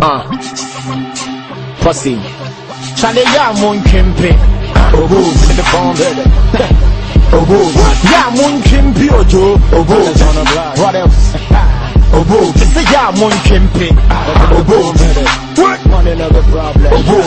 Uh. Pussy. Charlie, yeah, moon kimpe. In the. Oh, boo. Yeah, moon kimpe, ojo. Boo. What else? Oh, boo. It's a yeah, moon kimpe. Oh. What? Money never problem. Boo.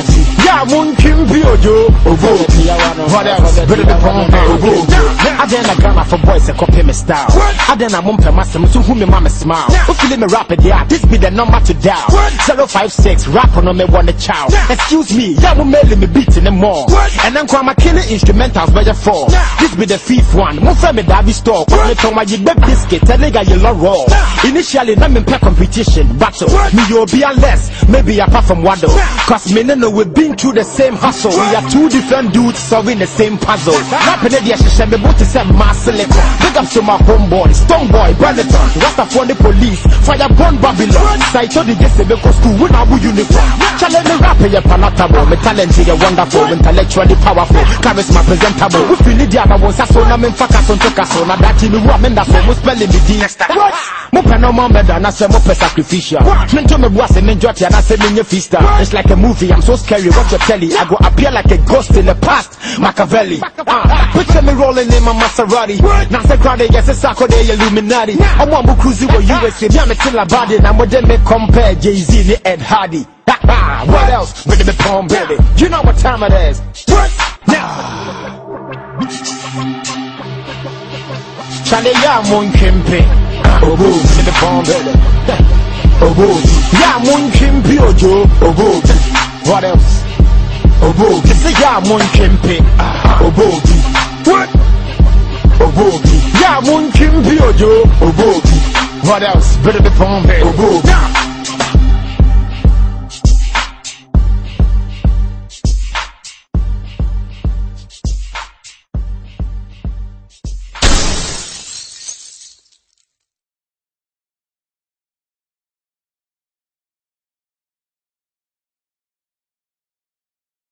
Yeah, moon kimpe, ojo. Boo. What else? Better the phone, oh, boo. I didn't a grammar for boys a copy me style. I didn't a my so who me mama smile. Who feeling me rapid, yeah. This be the number to dial. 056, rap on me a chow. Excuse me, yeah, we mailing me beating them more. And then come my killing instrumentals by your four. This be the fifth one. Move from me Davy store. Put me to my jig biscuit, tell nigga you love raw. Initially, not me pay competition, battle. Me you'll be unless, maybe apart from Wado. Cause me no know we've been through the same hustle. We are two different dudes solving the same puzzle. Rapping it, yes, she me both to say my silicon. Big up to my homeboy, Stonebwoy, Brandon. Rasta for the police, Fire, Fireborn Babylon. Saito the Beko school, with our uniform. Challenge me rap, you're palatable. Me talent, you're wonderful, intellectually powerful. Charisma presentable. We feel it, yeah, I was a son, I'm in focus on Tokaso. Now that you know, I'm in that so, we spelling the D. Mo pe no more better, na say mo pe sacrificial. Me to me boss, me enjoy it, na say me nye. It's like a movie, I'm so scary, what you telly. I go appear like a ghost in the past, Machiavelli. Uh, picture me rolling in my Maserati. Now say crowd, yes, it's Sarkodie Illuminati. I'm one cruising with USA, yeah, me still a body. Now mo dem me compare Jay-Z and Ed Hardy. Ha, ha, what else? Ready me palm, baby. You know what time it is. What? Now. Charlie, yeah, moon kimpe. Boo, in the baby. Oh, boo. Yeah, moon kimpe, ojo. Oh, boo. What else? Boo. This is yeah, moon boo. What? Boo. Yeah, moon kimpe, ojo. Boo. What else? Better the palm, baby. Oh, boo.